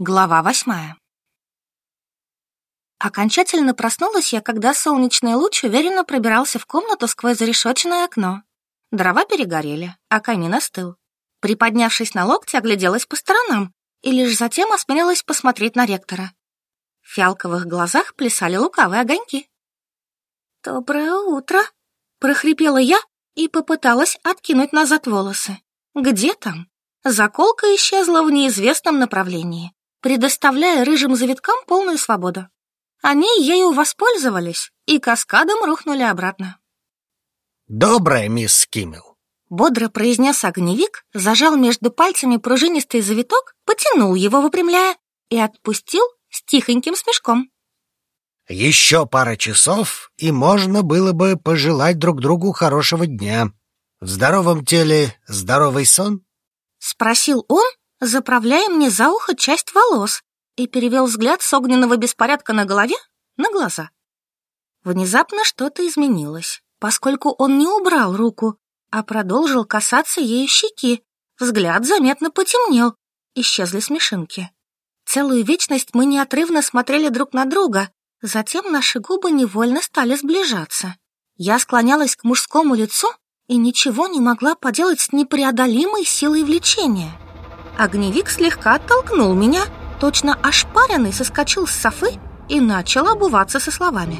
Глава восьмая. Окончательно проснулась я, когда солнечный луч уверенно пробирался в комнату сквозь зарешоченное окно. Дрова перегорели, а камин остыл. Приподнявшись на локте, огляделась по сторонам и лишь затем осмелилась посмотреть на ректора. В фиалковых глазах плясали лукавые огоньки. «Доброе утро!» — прохрипела я и попыталась откинуть назад волосы. «Где там?» Заколка исчезла в неизвестном направлении предоставляя рыжим завиткам полную свободу. Они ею воспользовались и каскадом рухнули обратно. «Добрая, мисс Киммел!» Бодро произнес огневик, зажал между пальцами пружинистый завиток, потянул его, выпрямляя, и отпустил с тихоньким смешком. «Еще пара часов, и можно было бы пожелать друг другу хорошего дня. В здоровом теле здоровый сон?» — спросил он, заправляя мне за ухо часть волос и перевел взгляд с огненного беспорядка на голове на глаза. Внезапно что-то изменилось, поскольку он не убрал руку, а продолжил касаться ею щеки. Взгляд заметно потемнел, исчезли смешинки. Целую вечность мы неотрывно смотрели друг на друга, затем наши губы невольно стали сближаться. Я склонялась к мужскому лицу и ничего не могла поделать с непреодолимой силой влечения. Огневик слегка оттолкнул меня, точно ошпаренный соскочил с софы и начал обуваться со словами.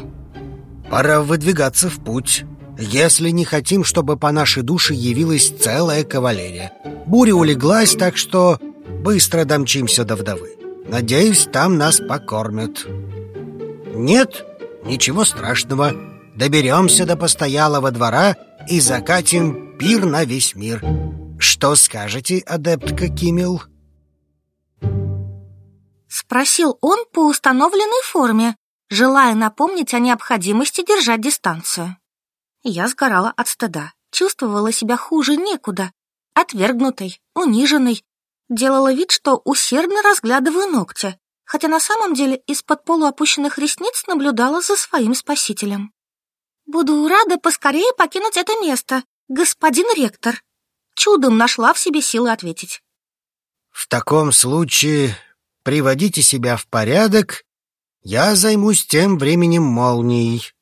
«Пора выдвигаться в путь, если не хотим, чтобы по нашей душе явилась целая кавалерия. Буря улеглась, так что быстро домчимся до вдовы. Надеюсь, там нас покормят». «Нет, ничего страшного. Доберемся до постоялого двора и закатим пир на весь мир». Что скажете, адепт Кимил? Спросил он по установленной форме, желая напомнить о необходимости держать дистанцию. Я сгорала от стыда, чувствовала себя хуже некуда, отвергнутой, униженной. Делала вид, что усердно разглядываю ногти, хотя на самом деле из-под полуопущенных ресниц наблюдала за своим спасителем. «Буду рада поскорее покинуть это место, господин ректор», чудом нашла в себе силы ответить. «В таком случае приводите себя в порядок, я займусь тем временем молнией».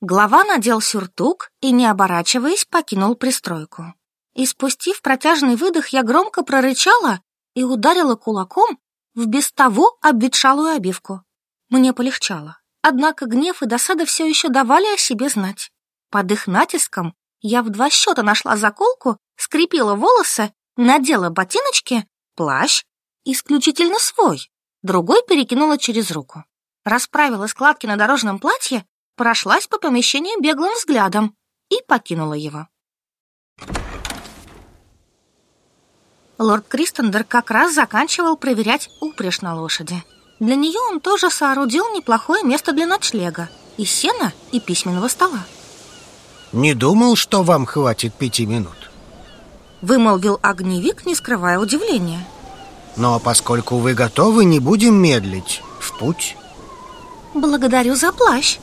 Глава надел сюртук и, не оборачиваясь, покинул пристройку. И спустив протяжный выдох, я громко прорычала и ударила кулаком в без того обветшалую обивку. Мне полегчало. Однако гнев и досада все еще давали о себе знать. Под их натиском я в два счета нашла заколку, скрепила волосы, надела ботиночки, плащ, исключительно свой. Другой перекинула через руку. Расправила складки на дорожном платье, прошлась по помещению беглым взглядом и покинула его. Лорд Кристендер как раз заканчивал проверять упряжь на лошади. Для нее он тоже соорудил неплохое место для ночлега – и сена, и письменного стола. Не думал, что вам хватит пяти минут. Вымолвил огневик, не скрывая удивления. Но поскольку вы готовы, не будем медлить. В путь. Благодарю за плащ,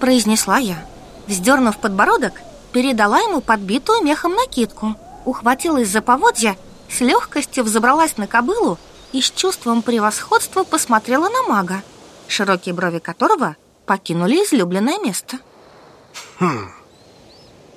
произнесла я. Вздернув подбородок, передала ему подбитую мехом накидку, ухватилась за поводья, с легкостью взобралась на кобылу и с чувством превосходства посмотрела на мага, широкие брови которого покинули излюбленное место. Хм,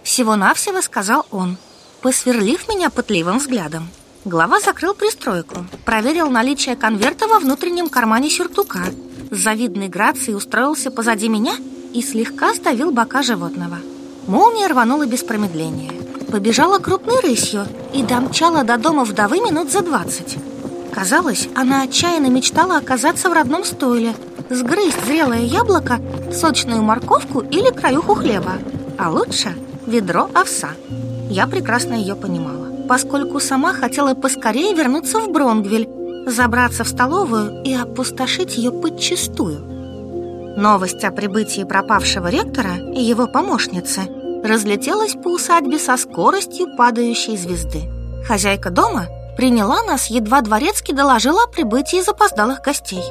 всего-навсего сказал он, посверлив меня пытливым взглядом. Глава закрыл пристройку, проверил наличие конверта во внутреннем кармане сюртука, с завидной грацией устроился позади меня и слегка ставил бока животного. Молния рванула без промедления. Побежала крупной рысью и домчала до дома вдовы минут за двадцать. Казалось, она отчаянно мечтала оказаться в родном стойле, сгрызть зрелое яблоко, сочную морковку или краюху хлеба. А лучше ведро овса. Я прекрасно ее понимала, поскольку сама хотела поскорее вернуться в Бронгвиль, забраться в столовую и опустошить ее подчистую. Новость о прибытии пропавшего ректора и его помощницы разлетелась по усадьбе со скоростью падающей звезды. Хозяйка дома приняла нас, едва дворецкий доложила о прибытии запоздалых гостей.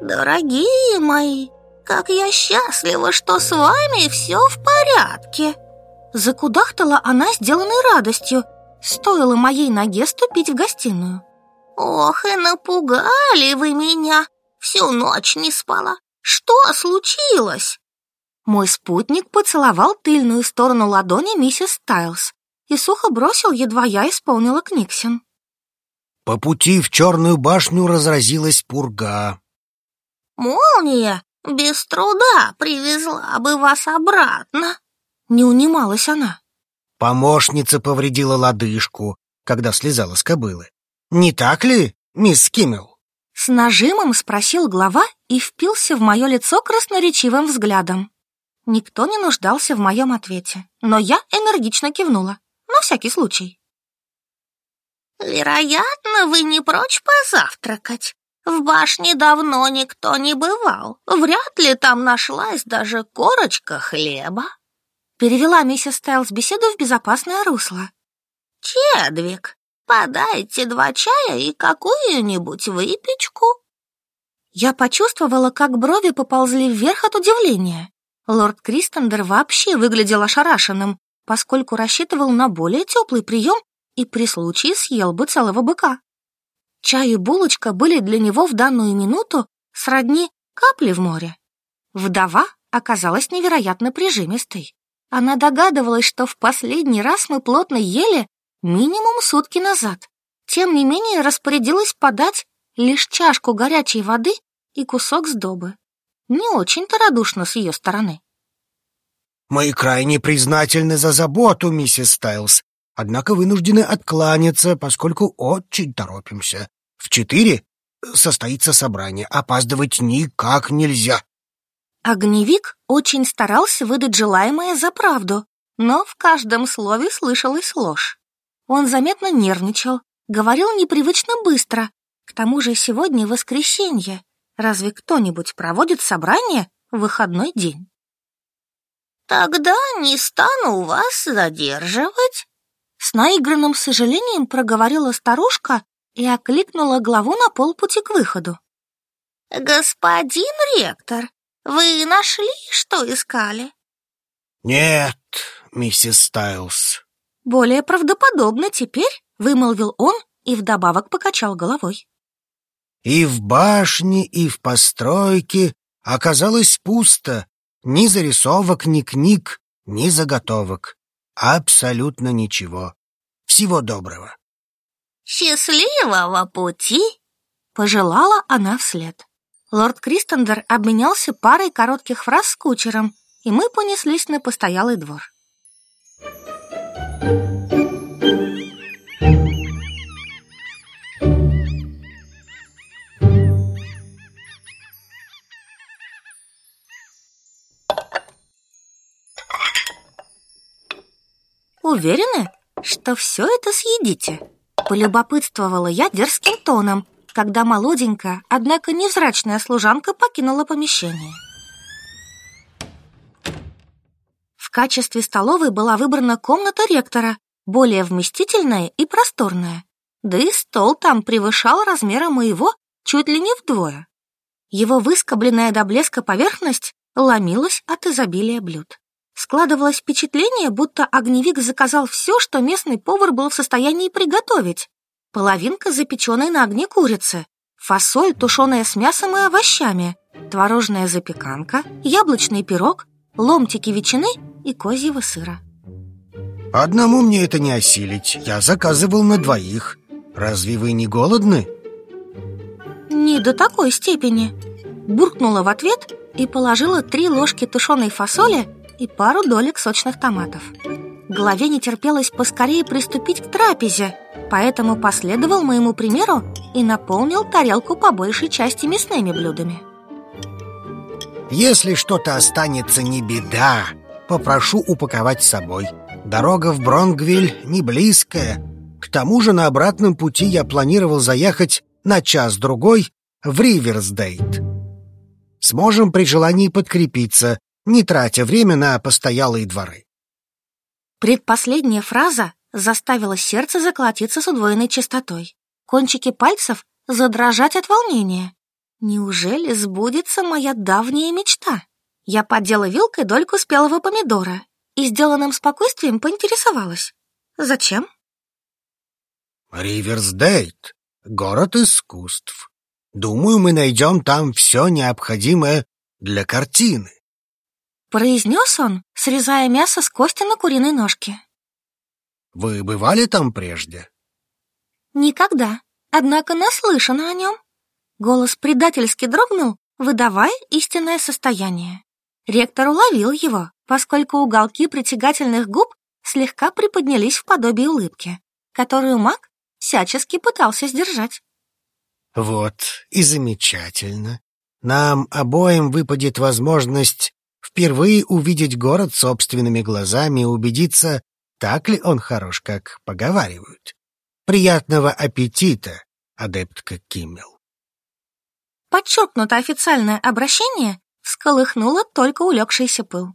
«Дорогие мои!» Как я счастлива, что с вами все в порядке!» Закудахтала она, сделанной радостью. Стоило моей ноге ступить в гостиную. «Ох, и напугали вы меня! Всю ночь не спала! Что случилось?» Мой спутник поцеловал тыльную сторону ладони миссис Стайлз и сухо бросил, едва я исполнила книгсин. По пути в черную башню разразилась пурга. «Молния! Без труда привезла бы вас обратно, не унималась она. Помощница повредила лодыжку, когда слезала с кобылы. Не так ли, мисс Киммел? С нажимом спросил глава и впился в мое лицо красноречивым взглядом. Никто не нуждался в моем ответе, но я энергично кивнула, на всякий случай. «Вероятно, вы не прочь позавтракать, в башне давно никто не бывал. Вряд ли там нашлась даже корочка хлеба. Перевела миссис Стайлс беседу в безопасное русло. Чедвик, подайте два чая и какую-нибудь выпечку. Я почувствовала, как брови поползли вверх от удивления. Лорд Кристендер вообще выглядел ошарашенным, поскольку рассчитывал на более теплый прием и при случае съел бы целого быка. Чай и булочка были для него в данную минуту сродни капли в море. Вдова оказалась невероятно прижимистой. Она догадывалась, что в последний раз мы плотно ели минимум сутки назад. Тем не менее распорядилась подать лишь чашку горячей воды и кусок сдобы. Не очень-то радушно с ее стороны. «Мы крайне признательны за заботу, миссис Стайлз, однако вынуждены откланяться, поскольку очень торопимся. В четыре состоится собрание. А опаздывать никак нельзя. Огневик очень старался выдать желаемое за правду, но в каждом слове слышалась ложь. Он заметно нервничал, говорил непривычно быстро. К тому же сегодня воскресенье. Разве кто-нибудь проводит собрание в выходной день? «Тогда не стану вас задерживать», — с наигранным сожалением проговорила старушка, и окликнула главу на полпути к выходу. «Господин ректор, вы нашли, что искали?» «Нет, миссис Стайлс. «Более правдоподобно теперь», — вымолвил он и вдобавок покачал головой. «И в башне, и в постройке оказалось пусто. Ни зарисовок, ни книг, ни заготовок. Абсолютно ничего. Всего доброго». «Счастливого пути!» — пожелала она вслед. Лорд Кристендер обменялся парой коротких фраз с кучером, и мы понеслись на постоялый двор. Уверены, что все это съедите? Полюбопытствовала я дерзким тоном, когда молоденькая, однако невзрачная служанка покинула помещение. В качестве столовой была выбрана комната ректора, более вместительная и просторная. Да и стол там превышал размеры моего чуть ли не вдвое. Его выскобленная до блеска поверхность ломилась от изобилия блюд. Складывалось впечатление, будто огневик заказал все, что местный повар был в состоянии приготовить. Половинка запеченной на огне курицы, фасоль, тушеная с мясом и овощами, творожная запеканка, яблочный пирог, ломтики ветчины и козьего сыра. Одному мне это не осилить. Я заказывал на двоих. Разве вы не голодны? Не до такой степени. Буркнула в ответ и положила три ложки тушеной фасоли и пару долек сочных томатов. Главе не терпелось поскорее приступить к трапезе, поэтому последовал моему примеру и наполнил тарелку по большей части мясными блюдами. Если что-то останется, не беда. Попрошу упаковать с собой. Дорога в Бронгвиль не близкая. К тому же на обратном пути я планировал заехать на час-другой в Риверсдейт. Сможем при желании подкрепиться, не тратя время на постоялые дворы. Предпоследняя фраза заставила сердце заколотиться с удвоенной частотой, кончики пальцев задрожать от волнения. Неужели сбудется моя давняя мечта? Я поддела вилкой дольку спелого помидора и сделанным спокойствием поинтересовалась. Зачем? Риверсдейт — город искусств. Думаю, мы найдем там все необходимое для картины произнес он, срезая мясо с кости на куриной ножке. Вы бывали там прежде? Никогда, однако наслышано о нем. Голос предательски дрогнул, выдавая истинное состояние. Ректор уловил его, поскольку уголки притягательных губ слегка приподнялись в подобие улыбки, которую маг всячески пытался сдержать. «Вот и замечательно. Нам обоим выпадет возможность Впервые увидеть город собственными глазами и убедиться, так ли он хорош, как поговаривают. Приятного аппетита, адептка Киммел. Подчеркнуто официальное обращение всколыхнуло только улегшийся пыл.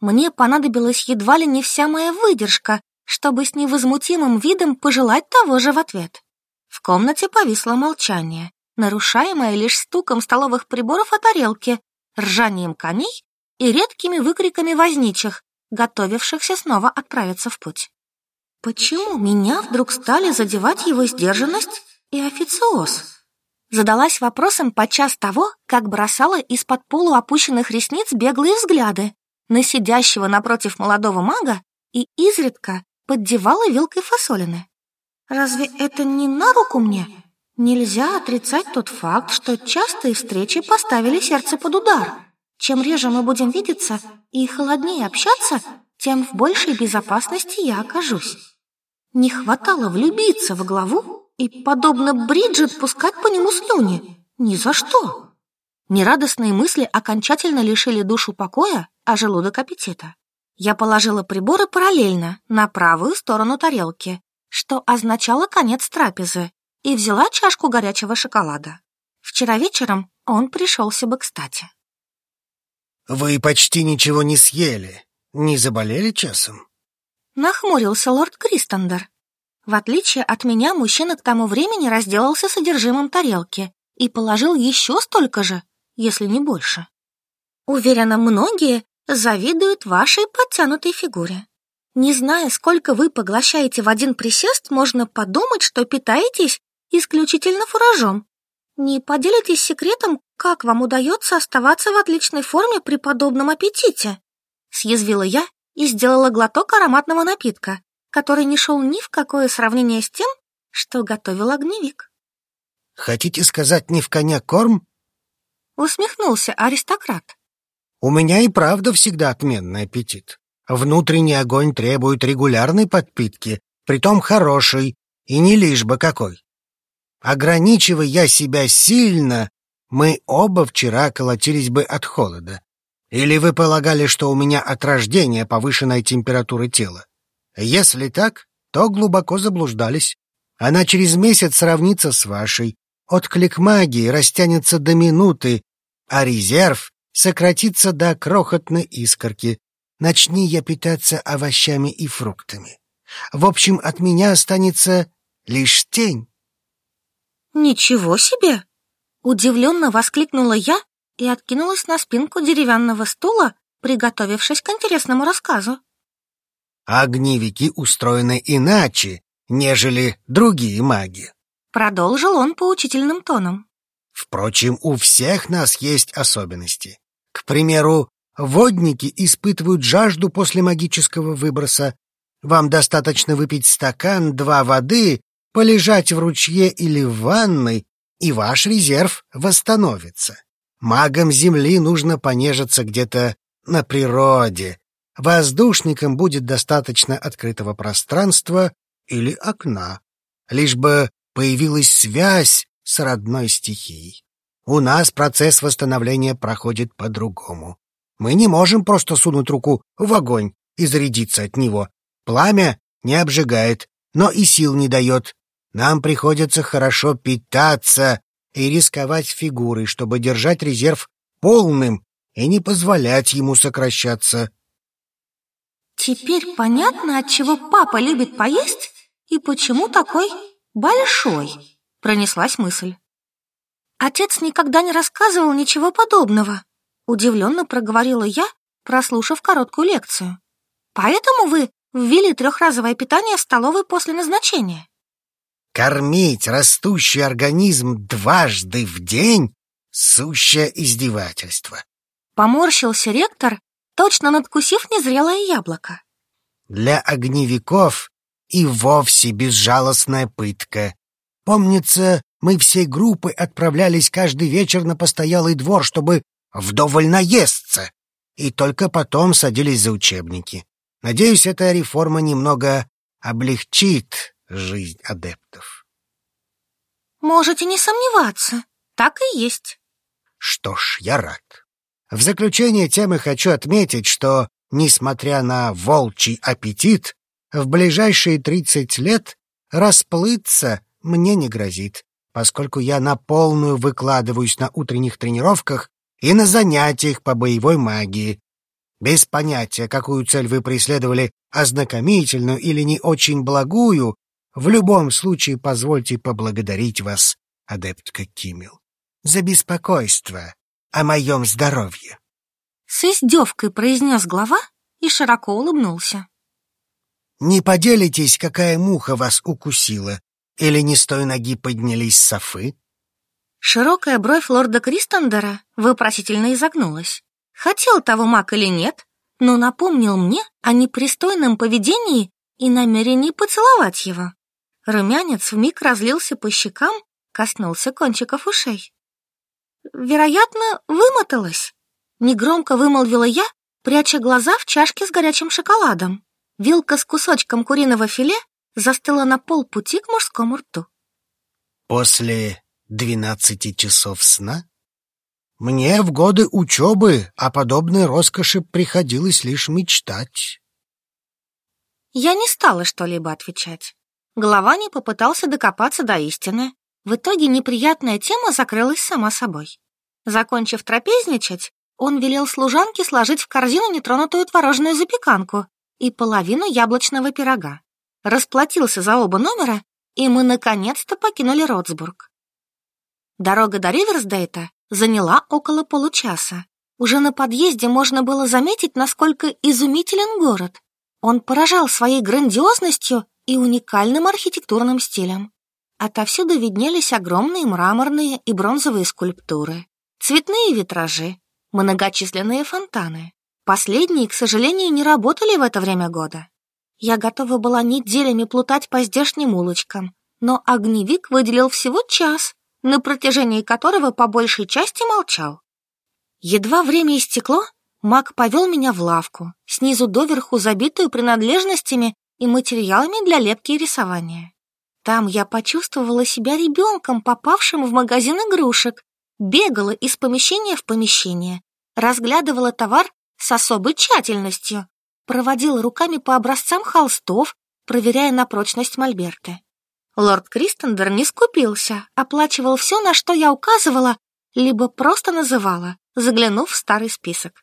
Мне понадобилась едва ли не вся моя выдержка, чтобы с невозмутимым видом пожелать того же в ответ. В комнате повисло молчание, нарушаемое лишь стуком столовых приборов о тарелке, ржанием коней и редкими выкриками возничих, готовившихся снова отправиться в путь. Почему меня вдруг стали задевать его сдержанность и официоз? Задалась вопросом подчас того, как бросала из-под полуопущенных ресниц беглые взгляды на сидящего напротив молодого мага и изредка поддевала вилкой фасолины. Разве это не на руку мне? Нельзя отрицать тот факт, что частые встречи поставили сердце под удар. Чем реже мы будем видеться и холоднее общаться, тем в большей безопасности я окажусь. Не хватало влюбиться в главу и, подобно Бриджит, пускать по нему слюни. Ни за что. Нерадостные мысли окончательно лишили душу покоя, а желудок аппетита. Я положила приборы параллельно, на правую сторону тарелки, что означало конец трапезы, и взяла чашку горячего шоколада. Вчера вечером он пришелся бы кстати. Вы почти ничего не съели. Не заболели часом? Нахмурился лорд Кристендер. В отличие от меня, мужчина к тому времени разделался содержимым тарелки и положил еще столько же, если не больше. Уверена, многие завидуют вашей подтянутой фигуре. Не зная, сколько вы поглощаете в один присест, можно подумать, что питаетесь исключительно фуражом. Не поделитесь секретом, «Как вам удается оставаться в отличной форме при подобном аппетите?» Съязвила я и сделала глоток ароматного напитка, который не шел ни в какое сравнение с тем, что готовил огневик. «Хотите сказать, не в коня корм?» Усмехнулся аристократ. «У меня и правда всегда отменный аппетит. Внутренний огонь требует регулярной подпитки, притом хорошей, и не лишь бы какой. Ограничивая я себя сильно, мы оба вчера колотились бы от холода. Или вы полагали, что у меня от рождения повышенная температура тела? Если так, то глубоко заблуждались. Она через месяц сравнится с вашей. Отклик магии растянется до минуты, а резерв сократится до крохотной искорки. Начни я питаться овощами и фруктами. В общем, от меня останется лишь тень. «Ничего себе!» Удивленно воскликнула я и откинулась на спинку деревянного стула, приготовившись к интересному рассказу. «Огневики устроены иначе, нежели другие маги», — продолжил он поучительным тоном. «Впрочем, у всех нас есть особенности. К примеру, водники испытывают жажду после магического выброса. Вам достаточно выпить стакан, два воды, полежать в ручье или в ванной, и ваш резерв восстановится. Магам Земли нужно понежиться где-то на природе. Воздушникам будет достаточно открытого пространства или окна, лишь бы появилась связь с родной стихией. У нас процесс восстановления проходит по-другому. Мы не можем просто сунуть руку в огонь и зарядиться от него. Пламя не обжигает, но и сил не дает. Нам приходится хорошо питаться и рисковать фигурой, чтобы держать резерв полным и не позволять ему сокращаться. Теперь понятно, от чего папа любит поесть и почему такой большой, пронеслась мысль. Отец никогда не рассказывал ничего подобного, удивленно проговорила я, прослушав короткую лекцию. Поэтому вы ввели трехразовое питание в столовой после назначения кормить растущий организм дважды в день — сущее издевательство. Поморщился ректор, точно надкусив незрелое яблоко. Для огневиков и вовсе безжалостная пытка. Помнится, мы всей группы отправлялись каждый вечер на постоялый двор, чтобы вдоволь наесться, и только потом садились за учебники. Надеюсь, эта реформа немного облегчит жизнь адептов. Можете не сомневаться, так и есть. Что ж, я рад. В заключение темы хочу отметить, что, несмотря на волчий аппетит, в ближайшие 30 лет расплыться мне не грозит, поскольку я на полную выкладываюсь на утренних тренировках и на занятиях по боевой магии. Без понятия, какую цель вы преследовали, ознакомительную или не очень благую, в любом случае позвольте поблагодарить вас, адептка Кимил, за беспокойство о моем здоровье. С издевкой произнес глава и широко улыбнулся. Не поделитесь, какая муха вас укусила, или не с той ноги поднялись софы? Широкая бровь лорда Кристендера вопросительно изогнулась. Хотел того маг или нет, но напомнил мне о непристойном поведении и намерении поцеловать его. Румянец в миг разлился по щекам, коснулся кончиков ушей. «Вероятно, вымоталась», — негромко вымолвила я, пряча глаза в чашке с горячим шоколадом. Вилка с кусочком куриного филе застыла на полпути к мужскому рту. «После двенадцати часов сна?» «Мне в годы учебы о подобной роскоши приходилось лишь мечтать». Я не стала что-либо отвечать. Голова не попытался докопаться до истины. В итоге неприятная тема закрылась сама собой. Закончив трапезничать, он велел служанке сложить в корзину нетронутую творожную запеканку и половину яблочного пирога. Расплатился за оба номера, и мы наконец-то покинули Ротсбург. Дорога до Риверсдейта заняла около получаса. Уже на подъезде можно было заметить, насколько изумителен город. Он поражал своей грандиозностью и уникальным архитектурным стилем. А Отовсюду виднелись огромные мраморные и бронзовые скульптуры, цветные витражи, многочисленные фонтаны. Последние, к сожалению, не работали в это время года. Я готова была неделями плутать по здешним улочкам, но огневик выделил всего час, на протяжении которого по большей части молчал. Едва время истекло, маг повел меня в лавку, снизу доверху забитую принадлежностями и материалами для лепки и рисования. Там я почувствовала себя ребенком, попавшим в магазин игрушек, бегала из помещения в помещение, разглядывала товар с особой тщательностью, проводила руками по образцам холстов, проверяя на прочность мольберты. Лорд Кристендер не скупился, оплачивал все, на что я указывала, либо просто называла, заглянув в старый список.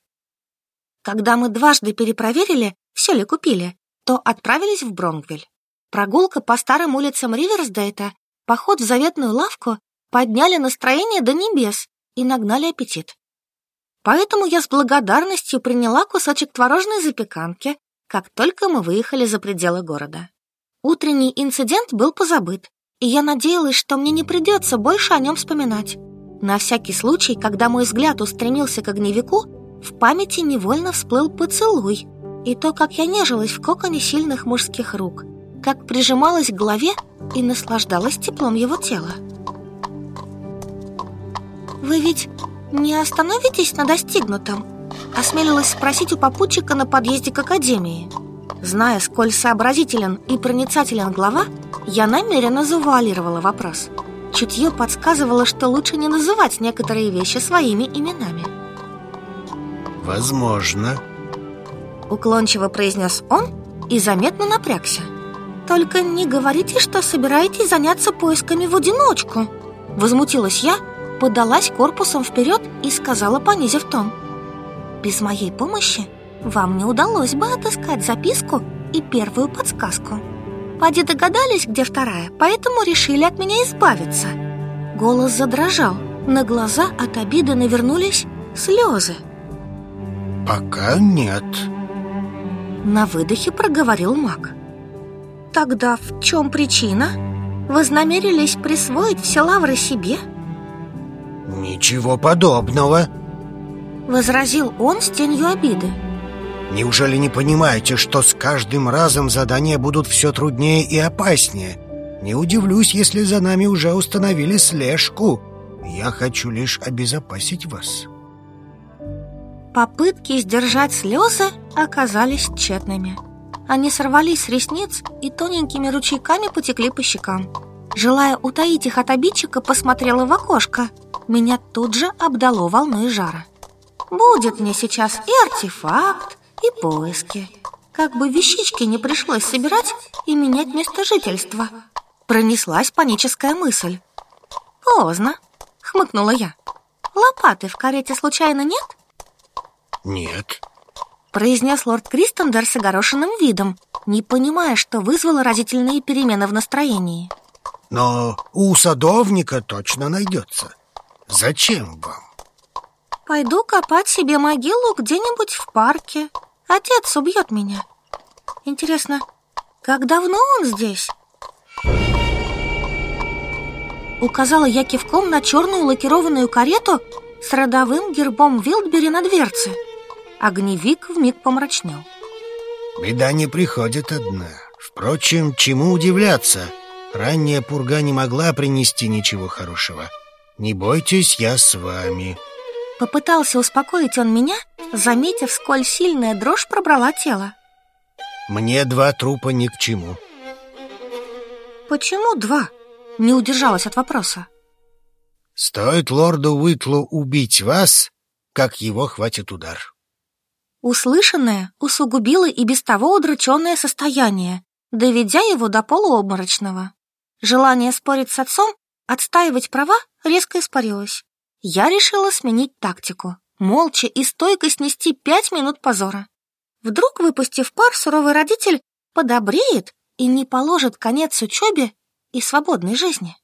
Когда мы дважды перепроверили, все ли купили, то отправились в Бронгвиль. Прогулка по старым улицам Риверсдейта, поход в заветную лавку подняли настроение до небес и нагнали аппетит. Поэтому я с благодарностью приняла кусочек творожной запеканки, как только мы выехали за пределы города. Утренний инцидент был позабыт, и я надеялась, что мне не придется больше о нем вспоминать. На всякий случай, когда мой взгляд устремился к огневику, в памяти невольно всплыл поцелуй, и то, как я нежилась в коконе сильных мужских рук, как прижималась к голове и наслаждалась теплом его тела. «Вы ведь не остановитесь на достигнутом?» – осмелилась спросить у попутчика на подъезде к академии. Зная, сколь сообразителен и проницателен глава, я намеренно завуалировала вопрос. Чутье подсказывало, что лучше не называть некоторые вещи своими именами. «Возможно», Уклончиво произнес он и заметно напрягся. «Только не говорите, что собираетесь заняться поисками в одиночку!» Возмутилась я, подалась корпусом вперед и сказала, понизив тон. «Без моей помощи вам не удалось бы отыскать записку и первую подсказку. Поди догадались, где вторая, поэтому решили от меня избавиться». Голос задрожал, на глаза от обиды навернулись слезы. «Пока нет», на выдохе проговорил маг. Тогда в чем причина? Вознамерились присвоить все лавры себе? Ничего подобного, возразил он с тенью обиды. Неужели не понимаете, что с каждым разом задания будут все труднее и опаснее? Не удивлюсь, если за нами уже установили слежку. Я хочу лишь обезопасить вас. Попытки сдержать слезы а оказались тщетными. Они сорвались с ресниц и тоненькими ручейками потекли по щекам. Желая утаить их от обидчика, посмотрела в окошко. Меня тут же обдало волной жара. Будет мне сейчас и артефакт, и поиски. Как бы вещички не пришлось собирать и менять место жительства. Пронеслась паническая мысль. «Поздно», — хмыкнула я. «Лопаты в карете случайно нет?» Нет. Произнес лорд Кристендер с огорошенным видом, не понимая, что вызвало разительные перемены в настроении. Но у садовника точно найдется. Зачем вам? Пойду копать себе могилу где-нибудь в парке. Отец убьет меня. Интересно, как давно он здесь? Указала я кивком на черную лакированную карету с родовым гербом Вилдбери на дверце. Огневик миг помрачнел. Беда не приходит одна. Впрочем, чему удивляться? Ранняя пурга не могла принести ничего хорошего. Не бойтесь, я с вами. Попытался успокоить он меня, заметив, сколь сильная дрожь пробрала тело. Мне два трупа ни к чему. Почему два? Не удержалась от вопроса. Стоит лорду Уитлу убить вас, как его хватит удар. Услышанное усугубило и без того удрученное состояние, доведя его до полуобморочного. Желание спорить с отцом, отстаивать права, резко испарилось. Я решила сменить тактику, молча и стойко снести пять минут позора. Вдруг, выпустив пар, суровый родитель подобреет и не положит конец учебе и свободной жизни.